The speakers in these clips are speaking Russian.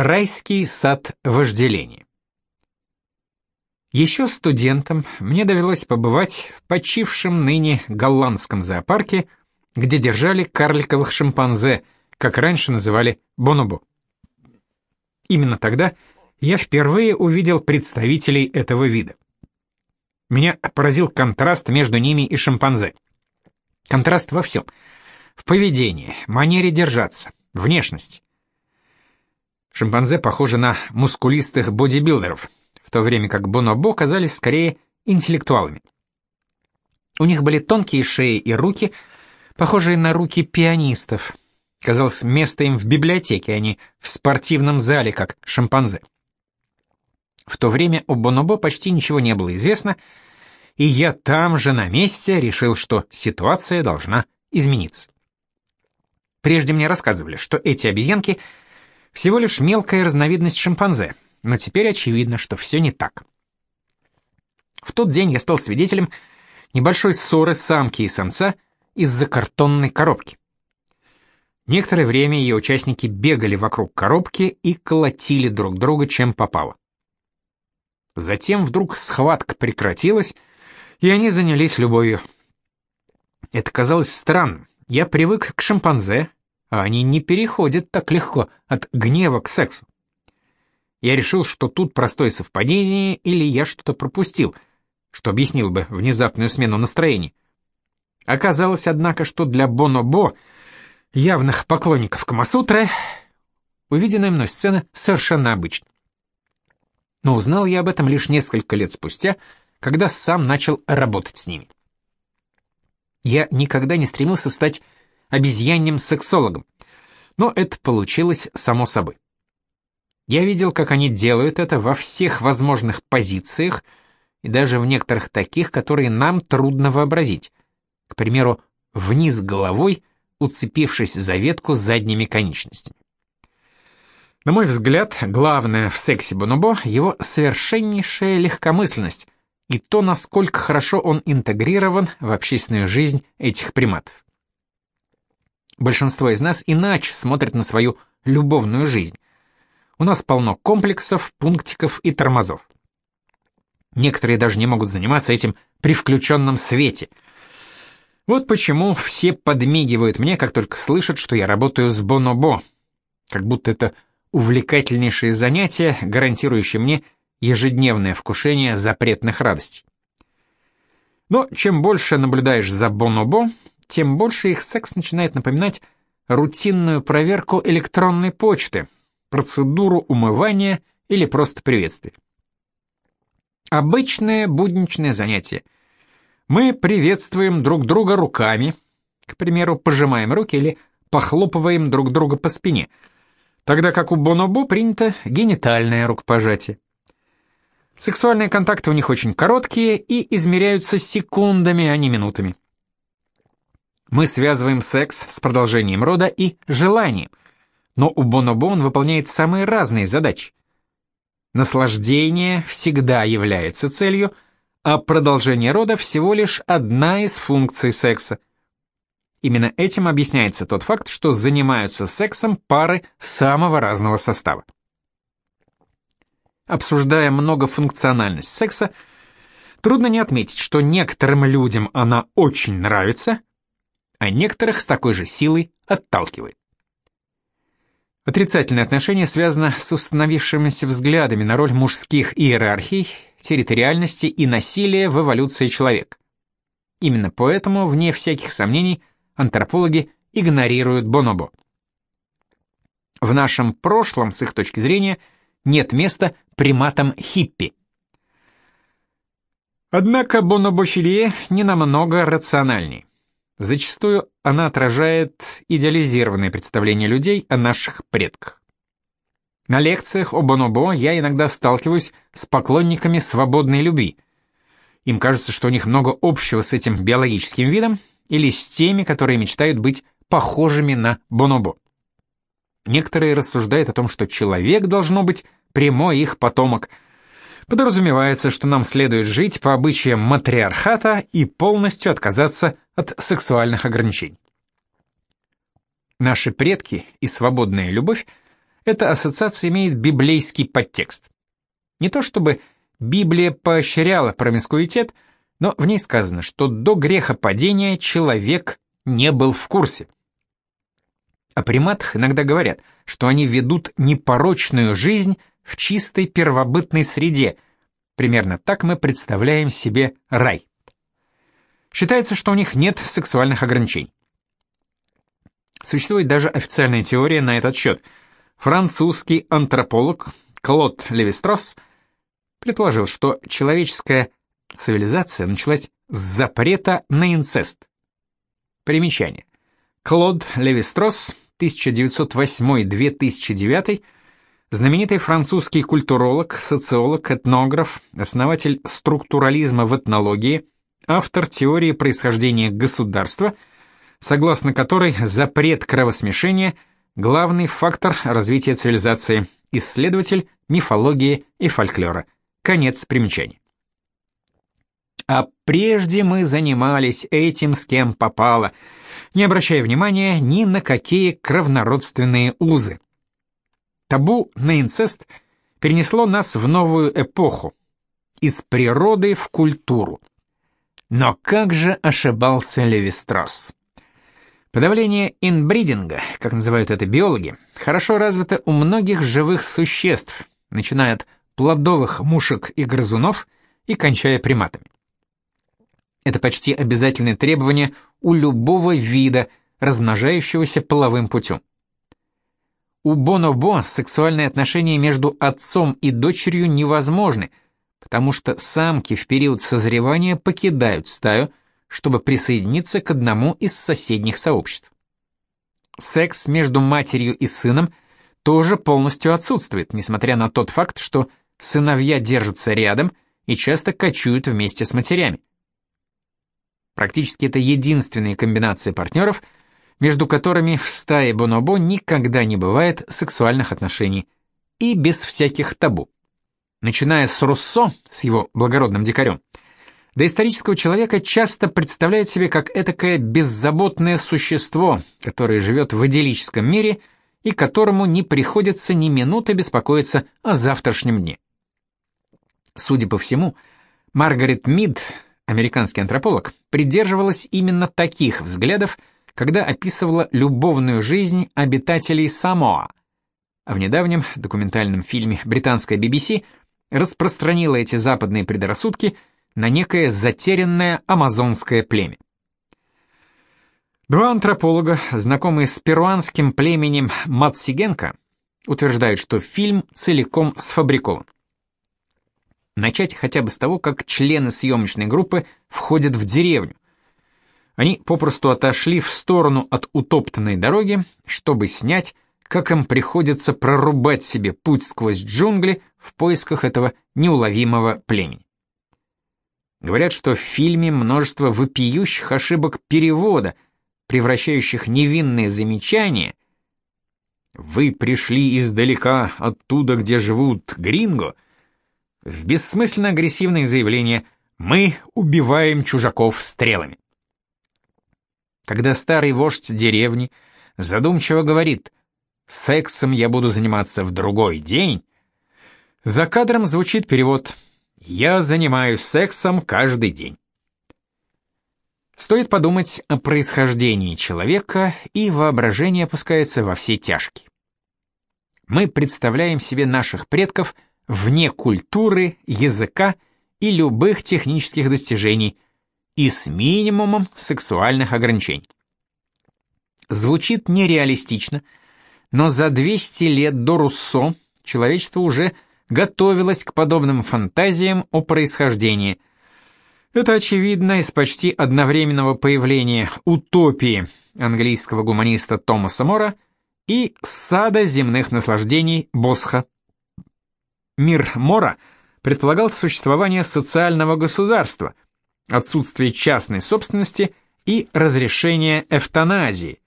Райский сад вожделения. Еще студентом мне довелось побывать в почившем ныне голландском зоопарке, где держали карликовых шимпанзе, как раньше называли бонобо. Именно тогда я впервые увидел представителей этого вида. Меня поразил контраст между ними и шимпанзе. Контраст во всем. В поведении, манере держаться, внешности. Шимпанзе похожи на мускулистых бодибилдеров, в то время как бонобо казались скорее интеллектуалами. У них были тонкие шеи и руки, похожие на руки пианистов. Казалось, место им в библиотеке, а не в спортивном зале, как шимпанзе. В то время о бонобо почти ничего не было известно, и я там же на месте решил, что ситуация должна измениться. Прежде мне рассказывали, что эти обезьянки — всего лишь мелкая разновидность шимпанзе, но теперь очевидно, что все не так. В тот день я стал свидетелем небольшой ссоры самки и самца из-за картонной коробки. Некоторое время ее участники бегали вокруг коробки и колотили друг друга, чем попало. Затем вдруг схватка прекратилась, и они занялись любовью. Это казалось странным. Я привык к шимпанзе, а они не переходят так легко от гнева к сексу. Я решил, что тут простое совпадение или я что-то пропустил, что объяснил бы внезапную смену настроения. Оказалось, однако, что для Бонобо, явных поклонников Камасутры, увиденная мной сцена совершенно обычна. Но узнал я об этом лишь несколько лет спустя, когда сам начал работать с ними. Я никогда не стремился стать обезьянным сексологом. Но это получилось само собой. Я видел, как они делают это во всех возможных позициях, и даже в некоторых таких, которые нам трудно вообразить. К примеру, вниз головой, уцепившись за ветку задними конечностями. На мой взгляд, главное в сексе Бонобо — его совершеннейшая легкомысленность и то, насколько хорошо он интегрирован в общественную жизнь этих приматов. Большинство из нас иначе смотрят на свою любовную жизнь. У нас полно комплексов, пунктиков и тормозов. Некоторые даже не могут заниматься этим при включенном свете. Вот почему все подмигивают мне, как только слышат, что я работаю с Бонобо, как будто это увлекательнейшее занятие, гарантирующее мне ежедневное вкушение запретных радостей. Но чем больше наблюдаешь за Бонобо, тем больше их секс начинает напоминать рутинную проверку электронной почты, процедуру умывания или просто приветствие. Обычное будничное занятие. Мы приветствуем друг друга руками, к примеру, пожимаем руки или похлопываем друг друга по спине, тогда как у Бонобо принято генитальное рукопожатие. Сексуальные контакты у них очень короткие и измеряются секундами, а не минутами. Мы связываем секс с продолжением рода и желанием, но у Бонобо он выполняет самые разные задачи. Наслаждение всегда является целью, а продолжение рода всего лишь одна из функций секса. Именно этим объясняется тот факт, что занимаются сексом пары самого разного состава. Обсуждая многофункциональность секса, трудно не отметить, что некоторым людям она очень нравится, а некоторых с такой же силой отталкивает. Отрицательное отношение связано с установившимися взглядами на роль мужских иерархий, территориальности и насилия в эволюции человека. Именно поэтому, вне всяких сомнений, антропологи игнорируют бонобо. В нашем прошлом, с их точки зрения, нет места приматам хиппи. Однако бонобофилия намного рациональнее. Зачастую она отражает идеализированное представление людей о наших предках. На лекциях о Бонобо я иногда сталкиваюсь с поклонниками свободной любви. Им кажется, что у них много общего с этим биологическим видом или с теми, которые мечтают быть похожими на Бонобо. Некоторые рассуждают о том, что человек должно быть прямой их потомок – Подразумевается, что нам следует жить по обычаям матриархата и полностью отказаться от сексуальных ограничений. Наши предки и свободная любовь эта ассоциация имеет библейский подтекст. Не то чтобы Библия поощряла промискуитет, но в ней сказано, что до греха падения человек не был в курсе. О приматах иногда говорят, что они ведут непорочную жизнь в чистой первобытной среде. Примерно так мы представляем себе рай. Считается, что у них нет сексуальных ограничений. Существует даже официальная теория на этот счет. Французский антрополог Клод Левистрос предположил, что человеческая цивилизация началась с запрета на инцест. Примечание. Клод Левистрос, 1908-2009, знаменитый французский культуролог, социолог, этнограф, основатель структурализма в этнологии, автор теории происхождения государства, согласно которой запрет кровосмешения – главный фактор развития цивилизации, исследователь мифологии и фольклора. Конец примечания. А прежде мы занимались этим с кем попало, не обращая внимания ни на какие кровнородственные узы. Табу на инцест перенесло нас в новую эпоху, из природы в культуру. Но как же ошибался Левистрос? Подавление инбридинга, как называют это биологи, хорошо развито у многих живых существ, начиная от плодовых мушек и грызунов и кончая приматами. Это почти обязательное требование у любого вида, размножающегося половым путем. У бонобо сексуальные отношения между отцом и дочерью невозможны, потому что самки в период созревания покидают стаю, чтобы присоединиться к одному из соседних сообществ. Секс между матерью и сыном тоже полностью отсутствует, несмотря на тот факт, что сыновья держатся рядом и часто кочуют вместе с матерями. Практически это единственные комбинации партнеров, между которыми в стае бонобо никогда не бывает сексуальных отношений, и без всяких табу. Начиная с Руссо, с его благородным дикарем, доисторического человека часто представляют себе как этакое беззаботное существо, которое живет в идиллическом мире и которому не приходится ни минуты беспокоиться о завтрашнем дне. Судя по всему, Маргарет Мид, американский антрополог, придерживалась именно таких взглядов, когда описывала любовную жизнь обитателей Самоа. В недавнем документальном фильме британская BBC распространила эти западные предрассудки на некое затерянное амазонское племя. Два антрополога, знакомые с перуанским племенем Мацигенко, утверждают, что фильм целиком сфабрикован. Начать хотя бы с того, как члены съемочной группы входят в деревню. Они попросту отошли в сторону от утоптанной дороги, чтобы снять, как им приходится прорубать себе путь сквозь джунгли в поисках этого неуловимого племени. Говорят, что в фильме множество вопиющих ошибок перевода, превращающих невинные замечания «Вы пришли издалека, оттуда, где живут гринго», в бессмысленно агрессивные заявления «Мы убиваем чужаков стрелами». Когда старый вождь деревни задумчиво говорит «Сексом я буду заниматься в другой день», за кадром звучит перевод «Я занимаюсь сексом каждый день». Стоит подумать о происхождении человека, и воображение опускается во все тяжкие. Мы представляем себе наших предков – вне культуры, языка и любых технических достижений и с минимумом сексуальных ограничений. Звучит нереалистично, но за 200 лет до Руссо человечество уже готовилось к подобным фантазиям о происхождении. Это очевидно из почти одновременного появления утопии английского гуманиста Томаса Мора и сада земных наслаждений Босха. Мир Мора предполагал существование социального государства, отсутствие частной собственности и разрешение эвтаназии,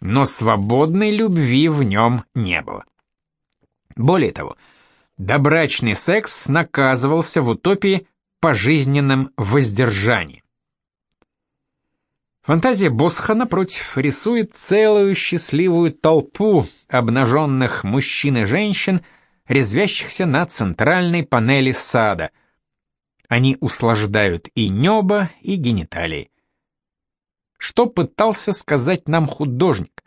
но свободной любви в нем не было. Более того, добрачный секс наказывался в утопии пожизненным воздержанием. Фантазия Босха, напротив, рисует целую счастливую толпу обнаженных мужчин и женщин, резвящихся на центральной панели сада. Они услаждают и небо, и гениталии. Что пытался сказать нам художник?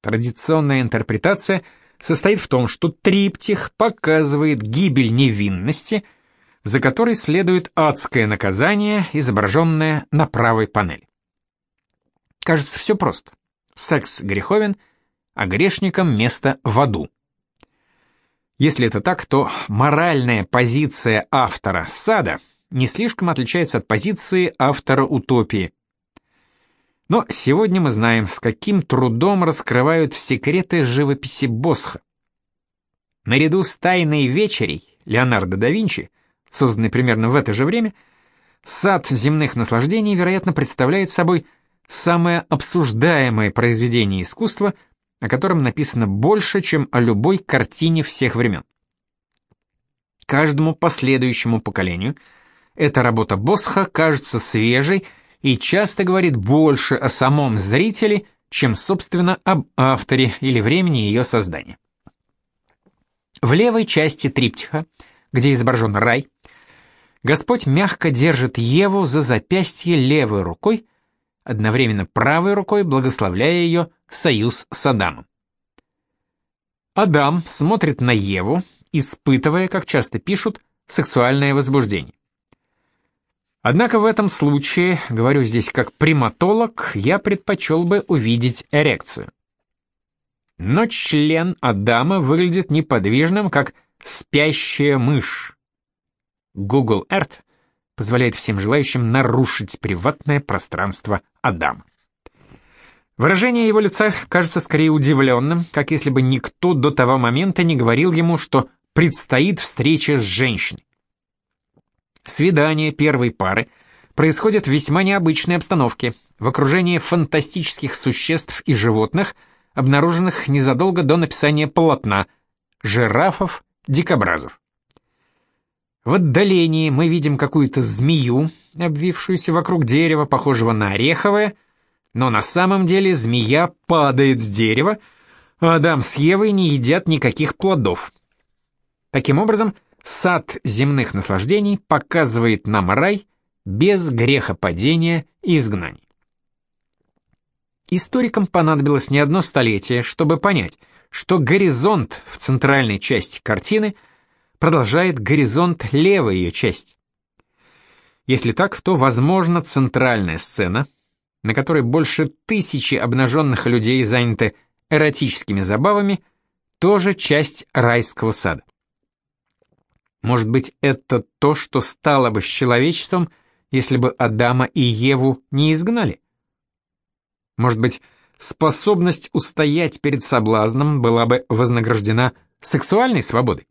Традиционная интерпретация состоит в том, что триптих показывает гибель невинности, за которой следует адское наказание, изображенное на правой панели. Кажется, все просто. Секс греховен, а грешникам место в аду. Если это так, то моральная позиция автора сада не слишком отличается от позиции автора утопии. Но сегодня мы знаем, с каким трудом раскрывают секреты живописи Босха. Наряду с «Тайной вечерей» Леонардо да Винчи, созданной примерно в это же время, сад земных наслаждений, вероятно, представляет собой – самое обсуждаемое произведение искусства, о котором написано больше, чем о любой картине всех времен. Каждому последующему поколению эта работа Босха кажется свежей и часто говорит больше о самом зрителе, чем, собственно, об авторе или времени ее создания. В левой части триптиха, где изображен рай, Господь мягко держит Еву за запястье левой рукой, одновременно правой рукой благословляя ее союз с Адамом. Адам смотрит на Еву, испытывая, как часто пишут, сексуальное возбуждение. Однако в этом случае, говорю здесь как приматолог, я предпочел бы увидеть эрекцию. Но член Адама выглядит неподвижным, как спящая мышь. Google Earth позволяет всем желающим нарушить приватное пространство Адама. Выражение его лица кажется скорее удивленным, как если бы никто до того момента не говорил ему, что предстоит встреча с женщиной. Свидание первой пары происходит в весьма необычной обстановке, в окружении фантастических существ и животных, обнаруженных незадолго до написания полотна, жирафов, дикобразов. В отдалении мы видим какую-то змею, обвившуюся вокруг дерева, похожего на ореховое, но на самом деле змея падает с дерева, а Адам с Евой не едят никаких плодов. Таким образом, сад земных наслаждений показывает нам рай без грехопадения и изгнаний. Историкам понадобилось не одно столетие, чтобы понять, что горизонт в центральной части картины – продолжает горизонт левой ее части. Если так, то, возможно, центральная сцена, на которой больше тысячи обнаженных людей заняты эротическими забавами, тоже часть райского сада. Может быть, это то, что стало бы с человечеством, если бы Адама и Еву не изгнали? Может быть, способность устоять перед соблазном была бы вознаграждена сексуальной свободой?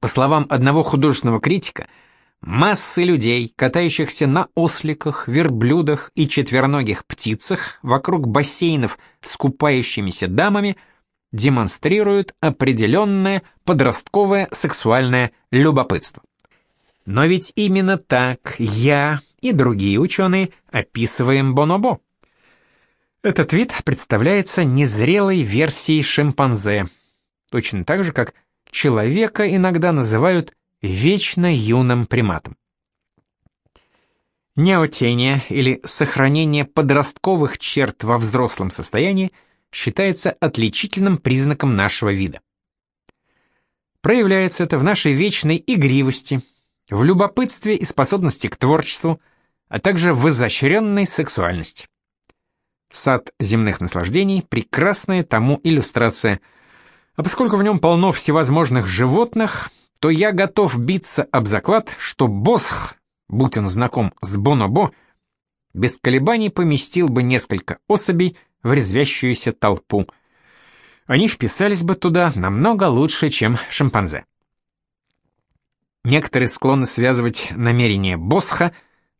По словам одного художественного критика, массы людей, катающихся на осликах, верблюдах и четвероногих птицах вокруг бассейнов с купающимися дамами, демонстрируют определенное подростковое сексуальное любопытство. Но ведь именно так я и другие ученые описываем бонобо. Этот вид представляется незрелой версией шимпанзе, точно так же, как человека иногда называют вечно юным приматом. Неотения или сохранение подростковых черт во взрослом состоянии считается отличительным признаком нашего вида. Проявляется это в нашей вечной игривости, в любопытстве и способности к творчеству, а также в изощренной сексуальности. Сад земных наслаждений – прекрасная тому иллюстрация – а поскольку в нем полно всевозможных животных, то я готов биться об заклад, что Босх, будь он знаком с Бонобо, без колебаний поместил бы несколько особей в резвящуюся толпу. Они вписались бы туда намного лучше, чем шимпанзе. Некоторые склонны связывать намерение Босха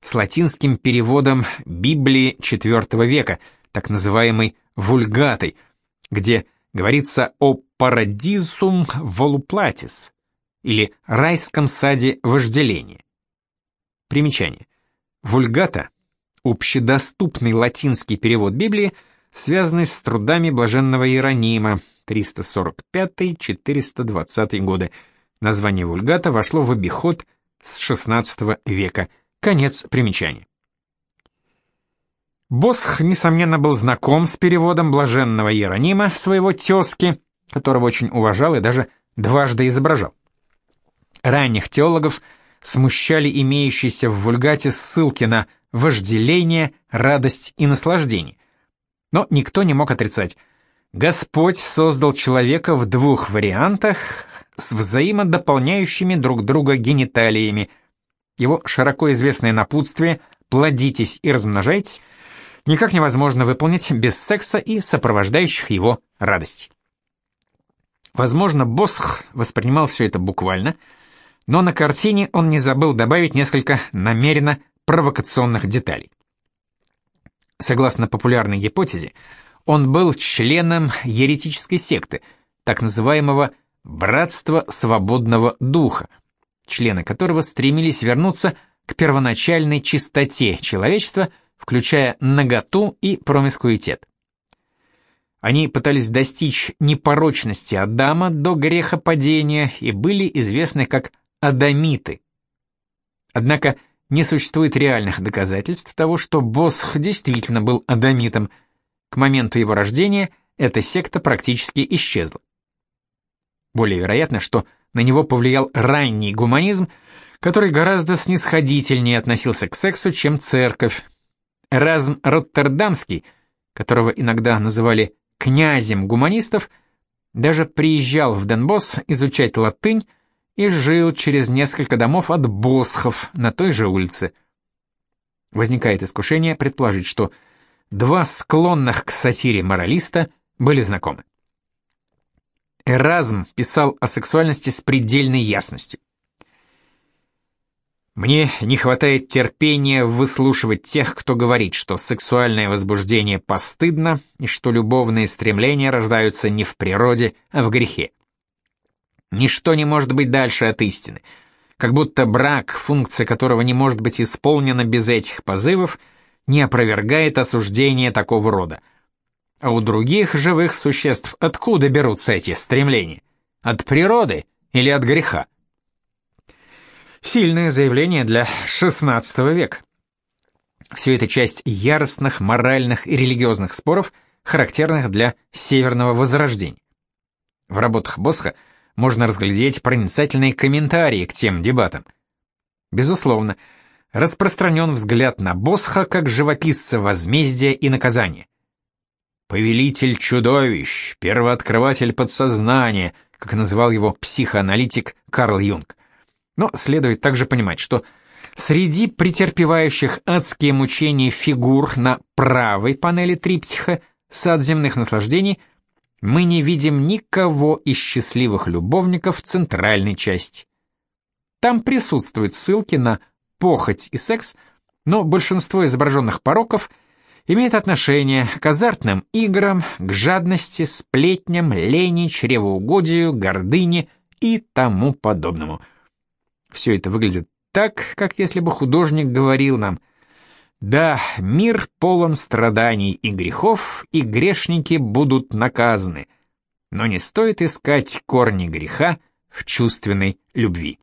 с латинским переводом Библии IV века, так называемой «вульгатой», где говорится о «парадизум волуплатис» или «райском саде вожделения». Примечание. Вульгата – общедоступный латинский перевод Библии, связанный с трудами блаженного Иеронима 345-420 годы. Название вульгата вошло в обиход с XVI века. Конец примечания. Босх, несомненно, был знаком с переводом блаженного Иеронима, своего тезки, которого очень уважал и даже дважды изображал. Ранних теологов смущали имеющиеся в вульгате ссылки на вожделение, радость и наслаждение. Но никто не мог отрицать. Господь создал человека в двух вариантах с взаимодополняющими друг друга гениталиями. Его широко известное напутствие «плодитесь и размножайтесь» никак невозможно выполнить без секса и сопровождающих его радостей. Возможно, Босх воспринимал все это буквально, но на картине он не забыл добавить несколько намеренно провокационных деталей. Согласно популярной гипотезе, он был членом еретической секты, так называемого «Братства свободного духа», члены которого стремились вернуться к первоначальной чистоте человечества – включая наготу и промискуитет. Они пытались достичь непорочности Адама до грехопадения и были известны как адамиты. Однако не существует реальных доказательств того, что Босх действительно был адамитом. К моменту его рождения эта секта практически исчезла. Более вероятно, что на него повлиял ранний гуманизм, который гораздо снисходительнее относился к сексу, чем церковь, Эразм Роттердамский, которого иногда называли «князем гуманистов», даже приезжал в Денбос изучать латынь и жил через несколько домов от босхов на той же улице. Возникает искушение предположить, что два склонных к сатире моралиста были знакомы. Эразм писал о сексуальности с предельной ясностью. Мне не хватает терпения выслушивать тех, кто говорит, что сексуальное возбуждение постыдно и что любовные стремления рождаются не в природе, а в грехе. Ничто не может быть дальше от истины. Как будто брак, функция которого не может быть исполнена без этих позывов, не опровергает осуждение такого рода. А у других живых существ откуда берутся эти стремления? От природы или от греха? Сильное заявление для XVI века. Все это часть яростных моральных и религиозных споров, характерных для Северного Возрождения. В работах Босха можно разглядеть проницательные комментарии к тем дебатам. Безусловно, распространен взгляд на Босха как живописца возмездия и наказания. «Повелитель чудовищ, первооткрыватель подсознания», как называл его психоаналитик Карл Юнг. Но следует также понимать, что среди претерпевающих адские мучения фигур на правой панели триптиха «Сад земных наслаждений» мы не видим никого из счастливых любовников центральной части. Там присутствуют ссылки на похоть и секс, но большинство изображенных пороков имеет отношение к азартным играм, к жадности, сплетням, лени, чревоугодию, гордыне и тому подобному – все это выглядит так, как если бы художник говорил нам «Да, мир полон страданий и грехов, и грешники будут наказаны, но не стоит искать корни греха в чувственной любви».